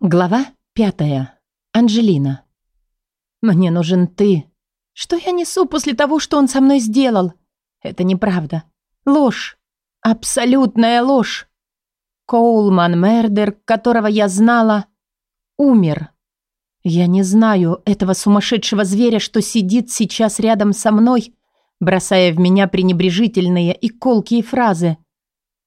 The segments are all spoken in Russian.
Глава пятая. Анжелина. «Мне нужен ты. Что я несу после того, что он со мной сделал? Это неправда. Ложь. Абсолютная ложь. Коулман Мердер, которого я знала, умер. Я не знаю этого сумасшедшего зверя, что сидит сейчас рядом со мной, бросая в меня пренебрежительные и колкие фразы.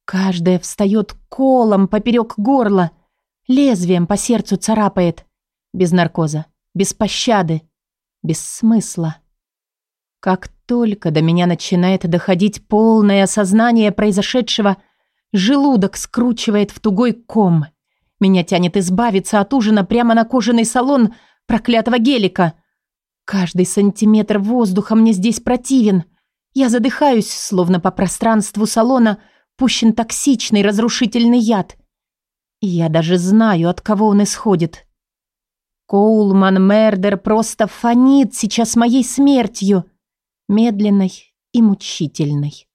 Каждая встает колом поперек горла — Лезвием по сердцу царапает. Без наркоза, без пощады, без смысла. Как только до меня начинает доходить полное осознание произошедшего, желудок скручивает в тугой ком. Меня тянет избавиться от ужина прямо на кожаный салон проклятого гелика. Каждый сантиметр воздуха мне здесь противен. Я задыхаюсь, словно по пространству салона пущен токсичный разрушительный яд. Я даже знаю, от кого он исходит. Коулман Мердер просто фонит сейчас моей смертью. Медленной и мучительной.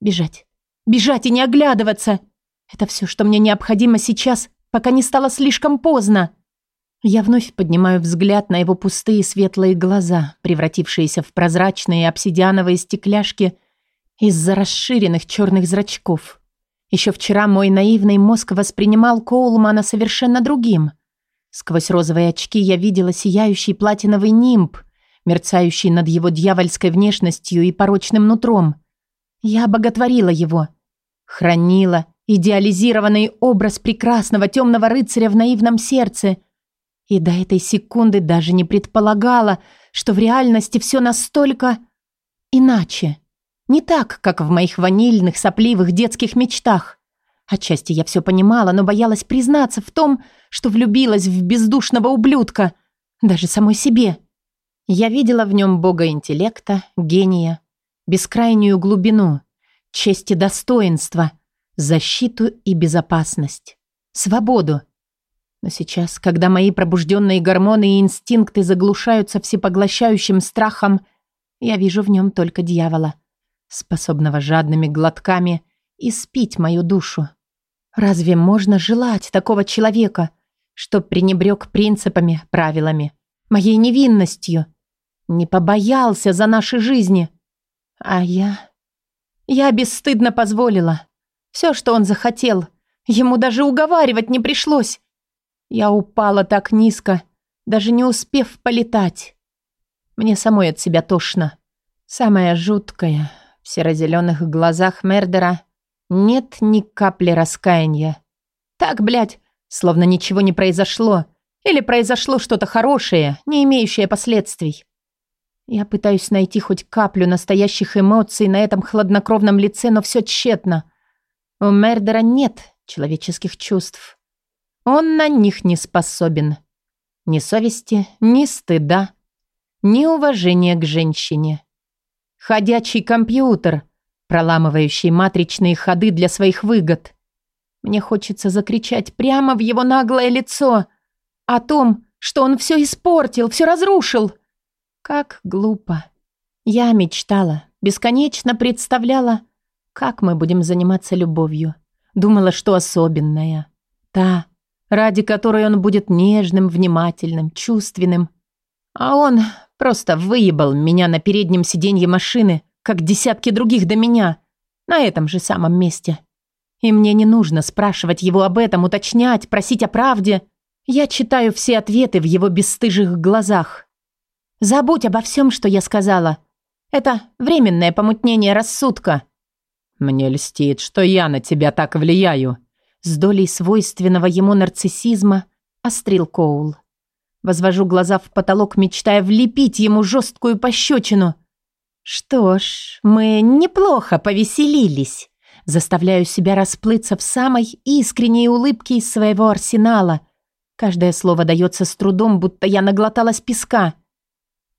Бежать. Бежать и не оглядываться. Это все, что мне необходимо сейчас, пока не стало слишком поздно. Я вновь поднимаю взгляд на его пустые светлые глаза, превратившиеся в прозрачные обсидиановые стекляшки из-за расширенных черных зрачков. Еще вчера мой наивный мозг воспринимал Коулмана совершенно другим. Сквозь розовые очки я видела сияющий платиновый нимб, мерцающий над его дьявольской внешностью и порочным нутром. Я боготворила его. Хранила идеализированный образ прекрасного темного рыцаря в наивном сердце. И до этой секунды даже не предполагала, что в реальности все настолько иначе. Не так, как в моих ванильных, сопливых детских мечтах. Отчасти я все понимала, но боялась признаться в том, что влюбилась в бездушного ублюдка, даже самой себе. Я видела в нем бога интеллекта, гения, бескрайнюю глубину, честь и достоинство, защиту и безопасность, свободу. Но сейчас, когда мои пробужденные гормоны и инстинкты заглушаются всепоглощающим страхом, я вижу в нем только дьявола способного жадными глотками испить мою душу. Разве можно желать такого человека, что пренебрег принципами, правилами, моей невинностью, не побоялся за наши жизни? А я... Я бесстыдно позволила. Все, что он захотел, ему даже уговаривать не пришлось. Я упала так низко, даже не успев полетать. Мне самой от себя тошно. Самое жуткое, в серо-зеленых глазах Мердера нет ни капли раскаяния. Так, блядь, словно ничего не произошло. Или произошло что-то хорошее, не имеющее последствий. Я пытаюсь найти хоть каплю настоящих эмоций на этом хладнокровном лице, но все тщетно. У Мердера нет человеческих чувств. Он на них не способен. Ни совести, ни стыда, ни уважения к женщине. Ходячий компьютер, проламывающий матричные ходы для своих выгод. Мне хочется закричать прямо в его наглое лицо о том, что он все испортил, все разрушил. Как глупо. Я мечтала, бесконечно представляла, как мы будем заниматься любовью. Думала, что особенная. Та, ради которой он будет нежным, внимательным, чувственным. А он Просто выебал меня на переднем сиденье машины, как десятки других до меня, на этом же самом месте. И мне не нужно спрашивать его об этом, уточнять, просить о правде. Я читаю все ответы в его бесстыжих глазах. Забудь обо всем, что я сказала. Это временное помутнение рассудка. Мне льстит, что я на тебя так влияю. С долей свойственного ему нарциссизма острил Коул. Возвожу глаза в потолок, мечтая влепить ему жесткую пощечину. Что ж, мы неплохо повеселились. Заставляю себя расплыться в самой искренней улыбке из своего арсенала. Каждое слово дается с трудом, будто я наглоталась песка.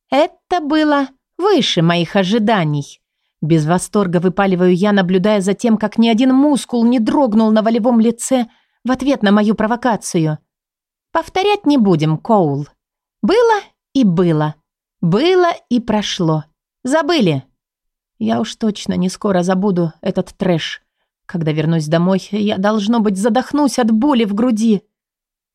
Это было выше моих ожиданий. Без восторга выпаливаю я, наблюдая за тем, как ни один мускул не дрогнул на волевом лице в ответ на мою провокацию. — Повторять не будем, Коул. Было и было. Было и прошло. Забыли. Я уж точно не скоро забуду этот трэш. Когда вернусь домой, я, должно быть, задохнусь от боли в груди.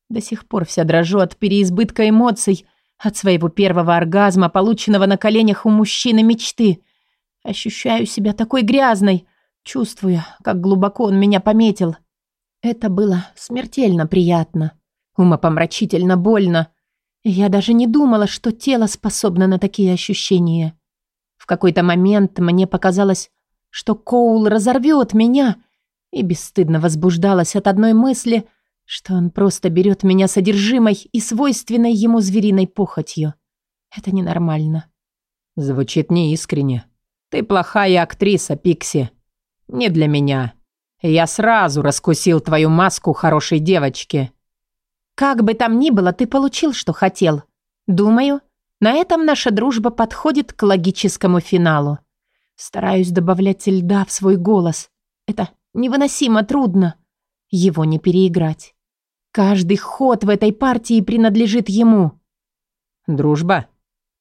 До сих пор вся дрожу от переизбытка эмоций, от своего первого оргазма, полученного на коленях у мужчины мечты. Ощущаю себя такой грязной, чувствуя, как глубоко он меня пометил. Это было смертельно приятно, умопомрачительно больно. Я даже не думала, что тело способно на такие ощущения. В какой-то момент мне показалось, что Коул разорвет меня, и бесстыдно возбуждалась от одной мысли, что он просто берет меня содержимой и свойственной ему звериной похотью. Это ненормально. Звучит неискренне. Ты плохая актриса, Пикси. Не для меня. Я сразу раскусил твою маску хорошей девочки. Как бы там ни было, ты получил, что хотел. Думаю, на этом наша дружба подходит к логическому финалу. Стараюсь добавлять льда в свой голос. Это невыносимо трудно. Его не переиграть. Каждый ход в этой партии принадлежит ему. «Дружба?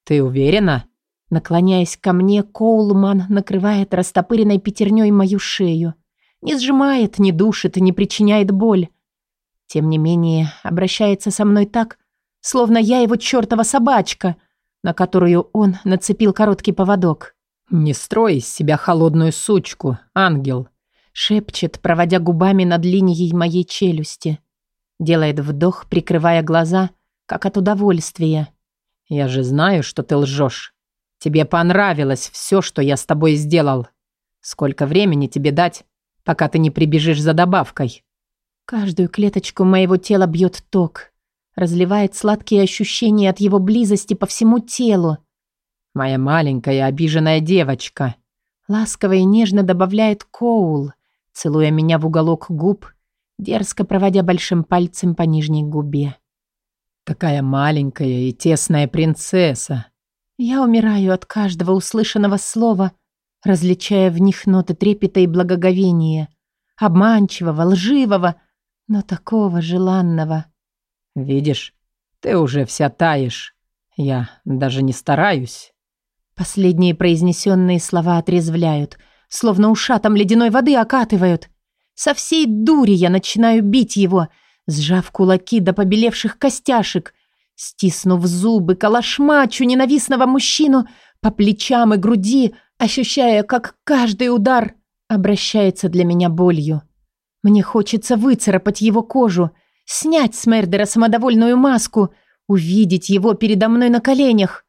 Ты уверена?» Наклоняясь ко мне, Коулман накрывает растопыренной пятерней мою шею. Не сжимает, не душит и не причиняет боль. Тем не менее, обращается со мной так, словно я его чертова собачка, на которую он нацепил короткий поводок. «Не строй из себя холодную сучку, ангел», шепчет, проводя губами над линией моей челюсти. Делает вдох, прикрывая глаза, как от удовольствия. «Я же знаю, что ты лжешь. Тебе понравилось все, что я с тобой сделал. Сколько времени тебе дать, пока ты не прибежишь за добавкой?» Каждую клеточку моего тела бьет ток, разливает сладкие ощущения от его близости по всему телу. «Моя маленькая обиженная девочка», ласково и нежно добавляет Коул, целуя меня в уголок губ, дерзко проводя большим пальцем по нижней губе. «Такая маленькая и тесная принцесса!» Я умираю от каждого услышанного слова, различая в них ноты трепета и благоговения, обманчивого, лживого, но такого желанного. «Видишь, ты уже вся таешь. Я даже не стараюсь». Последние произнесенные слова отрезвляют, словно ушатом ледяной воды окатывают. Со всей дури я начинаю бить его, сжав кулаки до побелевших костяшек, стиснув зубы, калашмачу ненавистного мужчину по плечам и груди, ощущая, как каждый удар обращается для меня болью. Мне хочется выцарапать его кожу, снять с Мердера самодовольную маску, увидеть его передо мной на коленях.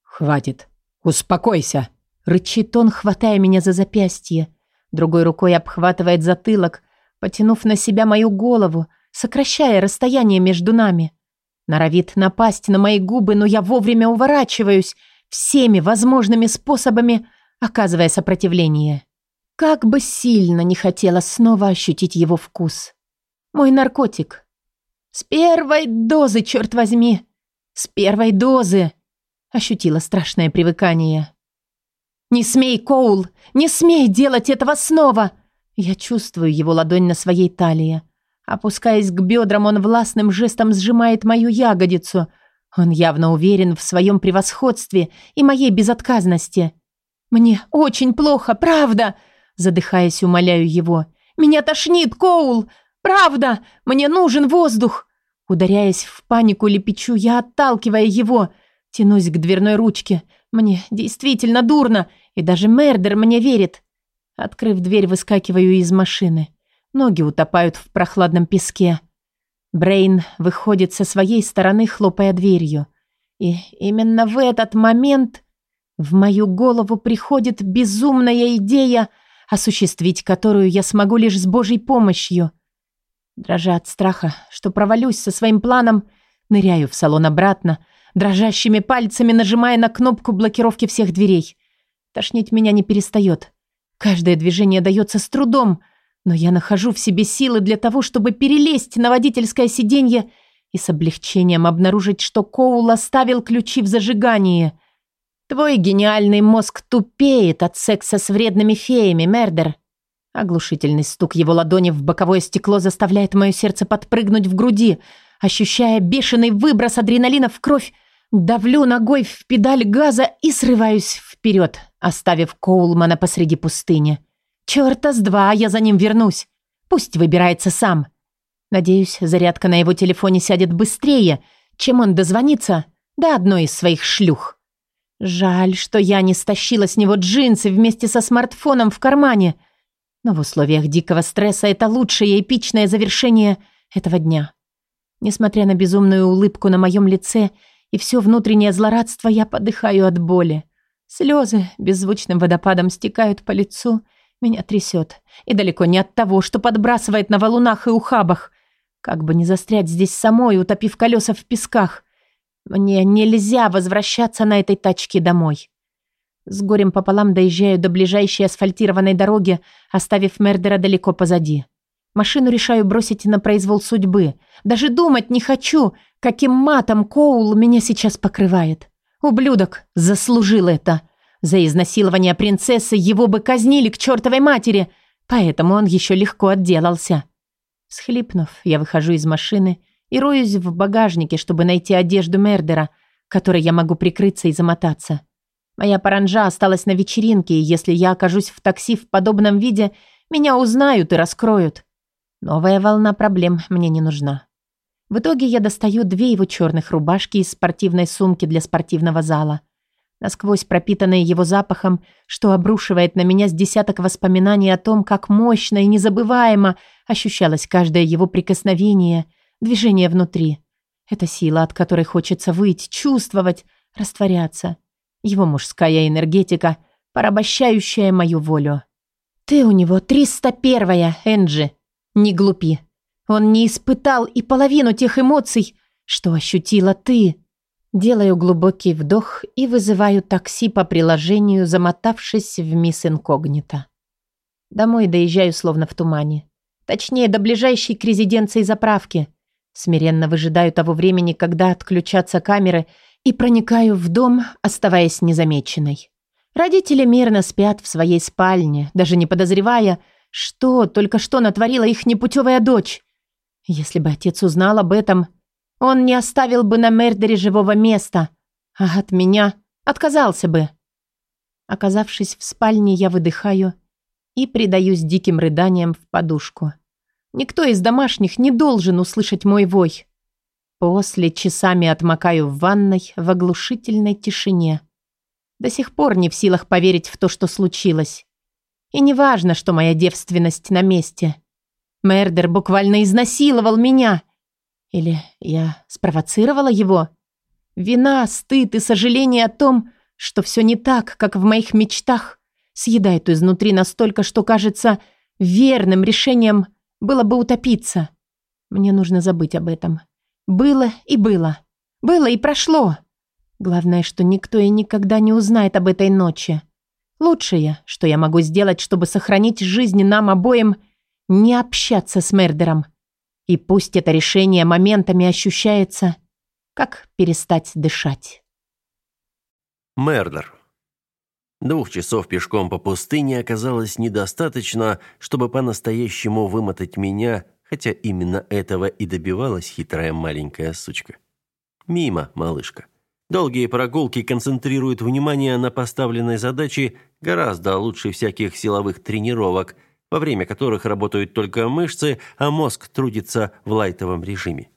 «Хватит. Успокойся!» — рычит он, хватая меня за запястье. Другой рукой обхватывает затылок, потянув на себя мою голову, сокращая расстояние между нами. Норовит напасть на мои губы, но я вовремя уворачиваюсь, всеми возможными способами оказывая сопротивление. Как бы сильно не хотела снова ощутить его вкус. Мой наркотик. С первой дозы, черт возьми! С первой дозы! Ощутила страшное привыкание. «Не смей, Коул! Не смей делать этого снова!» Я чувствую его ладонь на своей талии. Опускаясь к бедрам, он властным жестом сжимает мою ягодицу. Он явно уверен в своем превосходстве и моей безотказности. «Мне очень плохо, правда!» Задыхаясь, умоляю его. «Меня тошнит, Коул! Правда! Мне нужен воздух!» Ударяясь в панику лепечу, я отталкивая его. Тянусь к дверной ручке. Мне действительно дурно, и даже Мердер мне верит. Открыв дверь, выскакиваю из машины. Ноги утопают в прохладном песке. Брейн выходит со своей стороны, хлопая дверью. И именно в этот момент в мою голову приходит безумная идея, осуществить которую я смогу лишь с Божьей помощью. Дрожа от страха, что провалюсь со своим планом, ныряю в салон обратно, дрожащими пальцами нажимая на кнопку блокировки всех дверей. Тошнить меня не перестает. Каждое движение дается с трудом, но я нахожу в себе силы для того, чтобы перелезть на водительское сиденье и с облегчением обнаружить, что Коул оставил ключи в зажигании. Твой гениальный мозг тупеет от секса с вредными феями, Мердер. Оглушительный стук его ладони в боковое стекло заставляет мое сердце подпрыгнуть в груди — Ощущая бешеный выброс адреналина в кровь, давлю ногой в педаль газа и срываюсь вперед, оставив Коулмана посреди пустыни. Чёрта с два, я за ним вернусь. Пусть выбирается сам. Надеюсь, зарядка на его телефоне сядет быстрее, чем он дозвонится до одной из своих шлюх. Жаль, что я не стащила с него джинсы вместе со смартфоном в кармане. Но в условиях дикого стресса это лучшее эпичное завершение этого дня. Несмотря на безумную улыбку на моем лице и все внутреннее злорадство, я подыхаю от боли. Слезы беззвучным водопадом стекают по лицу, меня трясет. И далеко не от того, что подбрасывает на валунах и ухабах. Как бы не застрять здесь самой, утопив колеса в песках. Мне нельзя возвращаться на этой тачке домой. С горем пополам доезжаю до ближайшей асфальтированной дороги, оставив Мердера далеко позади. Машину решаю бросить на произвол судьбы. Даже думать не хочу, каким матом Коул меня сейчас покрывает. Ублюдок заслужил это. За изнасилование принцессы его бы казнили к чертовой матери, поэтому он еще легко отделался. Схлипнув, я выхожу из машины и роюсь в багажнике, чтобы найти одежду Мердера, которой я могу прикрыться и замотаться. Моя паранжа осталась на вечеринке, и если я окажусь в такси в подобном виде, меня узнают и раскроют. Новая волна проблем мне не нужна. В итоге я достаю две его черных рубашки из спортивной сумки для спортивного зала. Насквозь пропитанные его запахом, что обрушивает на меня с десяток воспоминаний о том, как мощно и незабываемо ощущалось каждое его прикосновение, движение внутри. Это сила, от которой хочется выйти, чувствовать, растворяться. Его мужская энергетика, порабощающая мою волю. «Ты у него 301-я, Энджи!» Не глупи. Он не испытал и половину тех эмоций, что ощутила ты. Делаю глубокий вдох и вызываю такси по приложению, замотавшись в мисс инкогнито. Домой доезжаю словно в тумане. Точнее, до ближайшей к резиденции заправки. Смиренно выжидаю того времени, когда отключатся камеры, и проникаю в дом, оставаясь незамеченной. Родители мирно спят в своей спальне, даже не подозревая, что только что натворила их непутевая дочь? Если бы отец узнал об этом, он не оставил бы на Мердере живого места, а от меня отказался бы. Оказавшись в спальне, я выдыхаю и предаюсь диким рыданиям в подушку. Никто из домашних не должен услышать мой вой. После часами отмокаю в ванной в оглушительной тишине. До сих пор не в силах поверить в то, что случилось. И не важно, что моя девственность на месте. Мердер буквально изнасиловал меня. Или я спровоцировала его? Вина, стыд и сожаление о том, что все не так, как в моих мечтах, съедает изнутри настолько, что кажется верным решением было бы утопиться. Мне нужно забыть об этом. Было и было. Было и прошло. Главное, что никто и никогда не узнает об этой ночи. Лучшее, что я могу сделать, чтобы сохранить жизнь нам обоим, не общаться с Мердером. И пусть это решение моментами ощущается, как перестать дышать. Мердер. Двух часов пешком по пустыне оказалось недостаточно, чтобы по-настоящему вымотать меня, хотя именно этого и добивалась хитрая маленькая сучка. Мимо, малышка. Долгие прогулки концентрируют внимание на поставленной задаче гораздо лучше всяких силовых тренировок, во время которых работают только мышцы, а мозг трудится в лайтовом режиме.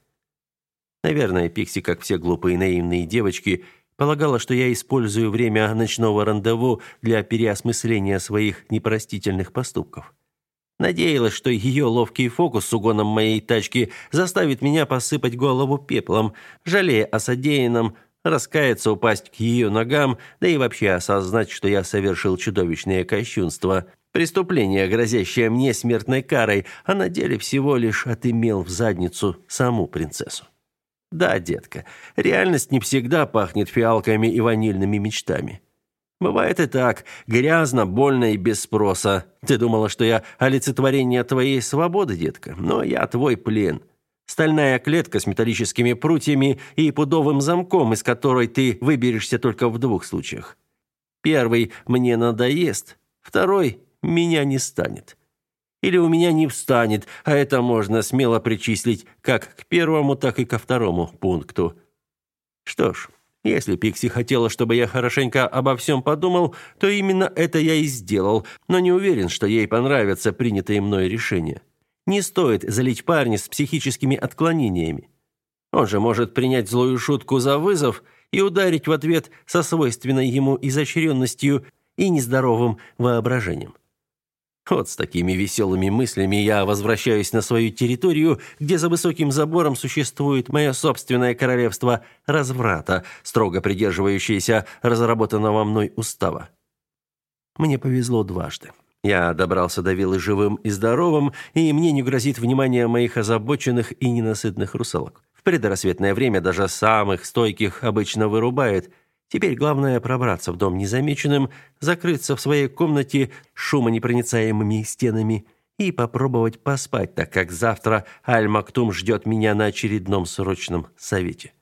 Наверное, Пикси, как все глупые наивные девочки, полагала, что я использую время ночного рандеву для переосмысления своих непростительных поступков. Надеялась, что ее ловкий фокус с угоном моей тачки заставит меня посыпать голову пеплом, жалея о содеянном, раскаяться, упасть к ее ногам, да и вообще осознать, что я совершил чудовищное кощунство, преступление, грозящее мне смертной карой, а на деле всего лишь отымел в задницу саму принцессу. Да, детка, реальность не всегда пахнет фиалками и ванильными мечтами. Бывает и так, грязно, больно и без спроса. Ты думала, что я олицетворение твоей свободы, детка, но я твой плен. Стальная клетка с металлическими прутьями и пудовым замком, из которой ты выберешься только в двух случаях. Первый мне надоест, второй меня не станет. Или у меня не встанет, а это можно смело причислить как к первому, так и ко второму пункту. Что ж, если Пикси хотела, чтобы я хорошенько обо всем подумал, то именно это я и сделал, но не уверен, что ей понравятся принятые мной решения. Не стоит залить парня с психическими отклонениями. Он же может принять злую шутку за вызов и ударить в ответ со свойственной ему изощренностью и нездоровым воображением. Вот с такими веселыми мыслями я возвращаюсь на свою территорию, где за высоким забором существует мое собственное королевство разврата, строго придерживающееся разработанного мной устава. Мне повезло дважды. Я добрался до виллы живым и здоровым, и мне не грозит внимание моих озабоченных и ненасытных русалок. В предрассветное время даже самых стойких обычно вырубает – Теперь главное пробраться в дом незамеченным, закрыться в своей комнате шумонепроницаемыми стенами и попробовать поспать, так как завтра Аль-Мактум ждет меня на очередном срочном совете.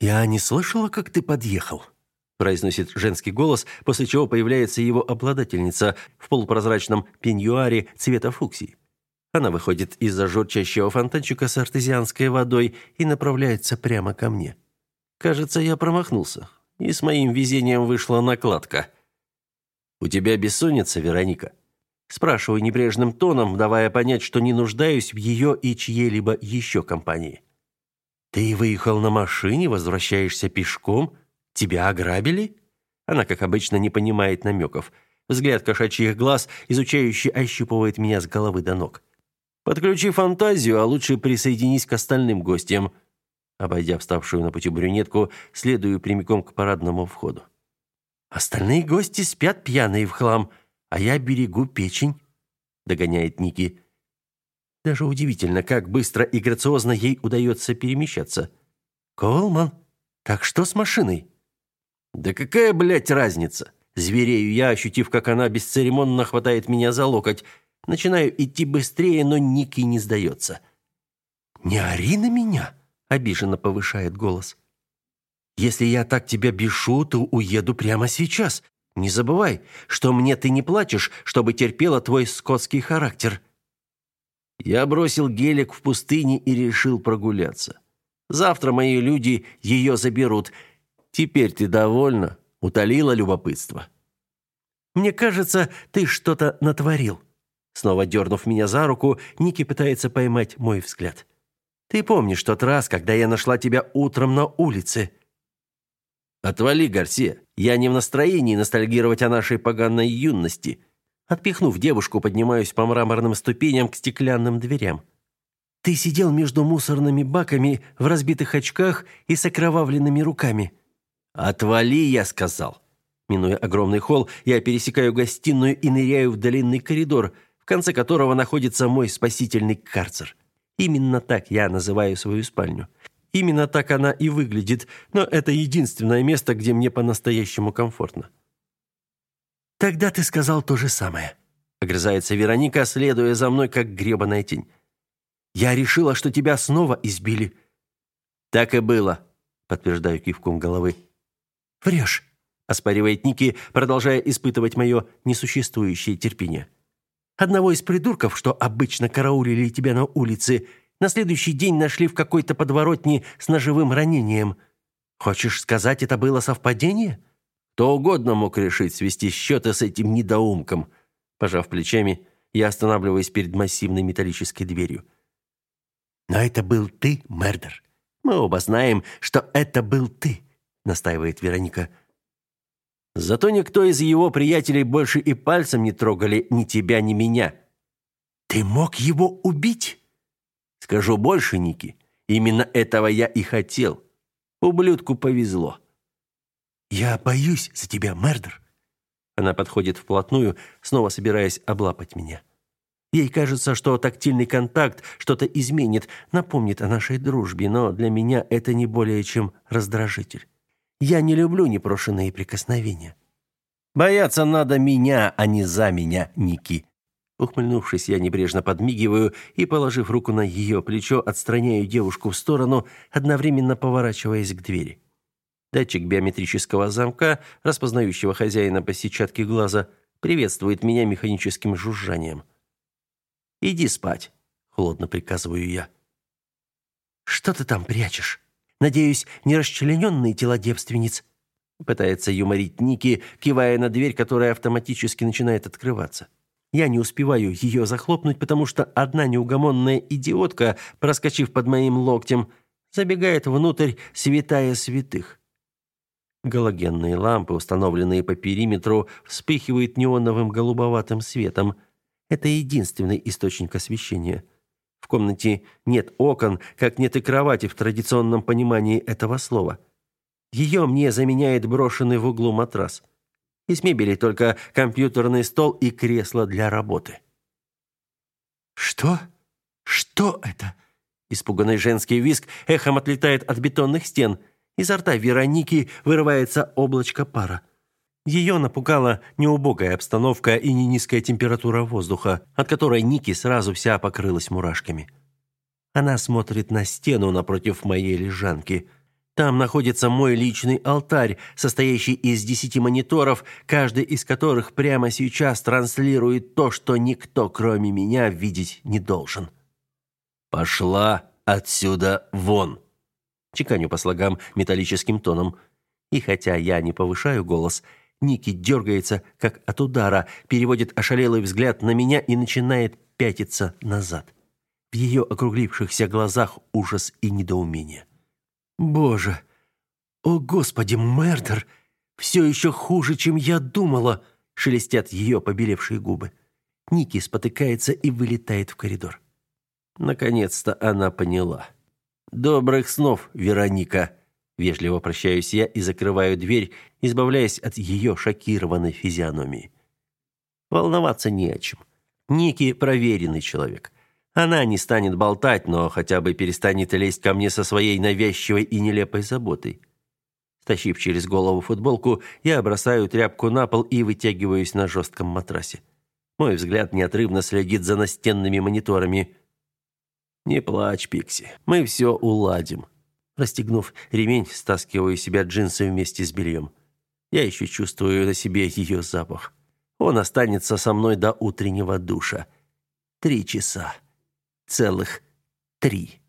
«Я не слышала, как ты подъехал», – произносит женский голос, после чего появляется его обладательница в полупрозрачном пеньюаре цвета фуксии. Она выходит из-за журчащего фонтанчика с артезианской водой и направляется прямо ко мне. Кажется, я промахнулся. И с моим везением вышла накладка. «У тебя бессонница, Вероника?» Спрашиваю небрежным тоном, давая понять, что не нуждаюсь в ее и чьей-либо еще компании. «Ты выехал на машине, возвращаешься пешком? Тебя ограбили?» Она, как обычно, не понимает намеков. Взгляд кошачьих глаз, изучающий, ощупывает меня с головы до ног. «Подключи фантазию, а лучше присоединись к остальным гостям», Обойдя вставшую на пути брюнетку, следую прямиком к парадному входу. «Остальные гости спят пьяные в хлам, а я берегу печень», — догоняет Ники. Даже удивительно, как быстро и грациозно ей удается перемещаться. «Колман, так что с машиной?» «Да какая, блядь, разница?» Зверею я, ощутив, как она бесцеремонно хватает меня за локоть. Начинаю идти быстрее, но Ники не сдается. «Не ори на меня!» Обиженно повышает голос. Если я так тебя бешу, то уеду прямо сейчас. Не забывай, что мне ты не платишь, чтобы терпела твой скотский характер. Я бросил гелик в пустыне и решил прогуляться. Завтра мои люди ее заберут. Теперь ты довольна? Утолила любопытство. Мне кажется, ты что-то натворил. Снова дернув меня за руку, Ники пытается поймать мой взгляд. Ты помнишь тот раз, когда я нашла тебя утром на улице? Отвали, Гарсия. Я не в настроении ностальгировать о нашей поганой юности. Отпихнув девушку, поднимаюсь по мраморным ступеням к стеклянным дверям. Ты сидел между мусорными баками в разбитых очках и с окровавленными руками. Отвали, я сказал. Минуя огромный холл, я пересекаю гостиную и ныряю в длинный коридор, в конце которого находится мой спасительный карцер. Именно так я называю свою спальню. Именно так она и выглядит, но это единственное место, где мне по-настоящему комфортно. Тогда ты сказал то же самое, огрызается Вероника, следуя за мной как гребаная тень. Я решила, что тебя снова избили. Так и было, подтверждаю кивком головы. Врешь, оспаривает Ники, продолжая испытывать мое несуществующее терпение. Одного из придурков, что обычно караулили тебя на улице, на следующий день нашли в какой-то подворотне с ножевым ранением. Хочешь сказать, это было совпадение? Кто угодно мог решить свести счеты с этим недоумком. Пожав плечами, я останавливаюсь перед массивной металлической дверью. Но это был ты, Мердер. Мы оба знаем, что это был ты, настаивает Вероника. Зато никто из его приятелей больше и пальцем не трогали ни тебя, ни меня. Ты мог его убить? Скажу больше, Ники. Именно этого я и хотел. Ублюдку повезло. Я боюсь за тебя, Мердер. Она подходит вплотную, снова собираясь облапать меня. Ей кажется, что тактильный контакт что-то изменит, напомнит о нашей дружбе, но для меня это не более чем раздражитель. Я не люблю непрошенные прикосновения. Бояться надо меня, а не за меня, Ники. Ухмыльнувшись, я небрежно подмигиваю и, положив руку на ее плечо, отстраняю девушку в сторону, одновременно поворачиваясь к двери. Датчик биометрического замка, распознающего хозяина по сетчатке глаза, приветствует меня механическим жужжанием. «Иди спать», — холодно приказываю я. «Что ты там прячешь?» Надеюсь, не расчлененные тела девственниц?» Пытается юморить Ники, кивая на дверь, которая автоматически начинает открываться. Я не успеваю ее захлопнуть, потому что одна неугомонная идиотка, проскочив под моим локтем, забегает внутрь святая святых. Галогенные лампы, установленные по периметру, вспыхивают неоновым голубоватым светом. Это единственный источник освещения. В комнате нет окон, как нет и кровати в традиционном понимании этого слова. Ее мне заменяет брошенный в углу матрас. Из мебели только компьютерный стол и кресло для работы. «Что? Что это?» Испуганный женский визг эхом отлетает от бетонных стен. Изо рта Вероники вырывается облачко пара. Ее напугала не убогая обстановка и не низкая температура воздуха, от которой Ники сразу вся покрылась мурашками. Она смотрит на стену напротив моей лежанки – там находится мой личный алтарь, состоящий из десяти мониторов, каждый из которых прямо сейчас транслирует то, что никто, кроме меня, видеть не должен. Пошла отсюда вон. Чеканю по слогам металлическим тоном. И хотя я не повышаю голос, Ники дергается, как от удара, переводит ошалелый взгляд на меня и начинает пятиться назад. В ее округлившихся глазах ужас и недоумение. Боже! О, Господи, Мердер! Все еще хуже, чем я думала!» Шелестят ее побелевшие губы. Ники спотыкается и вылетает в коридор. Наконец-то она поняла. «Добрых снов, Вероника!» Вежливо прощаюсь я и закрываю дверь, избавляясь от ее шокированной физиономии. Волноваться не о чем. Ники проверенный человек. Она не станет болтать, но хотя бы перестанет лезть ко мне со своей навязчивой и нелепой заботой. Стащив через голову футболку, я бросаю тряпку на пол и вытягиваюсь на жестком матрасе. Мой взгляд неотрывно следит за настенными мониторами. «Не плачь, Пикси, мы все уладим». Расстегнув ремень, стаскиваю себя джинсы вместе с бельем. Я еще чувствую на себе ее запах. Он останется со мной до утреннего душа. Три часа целых три.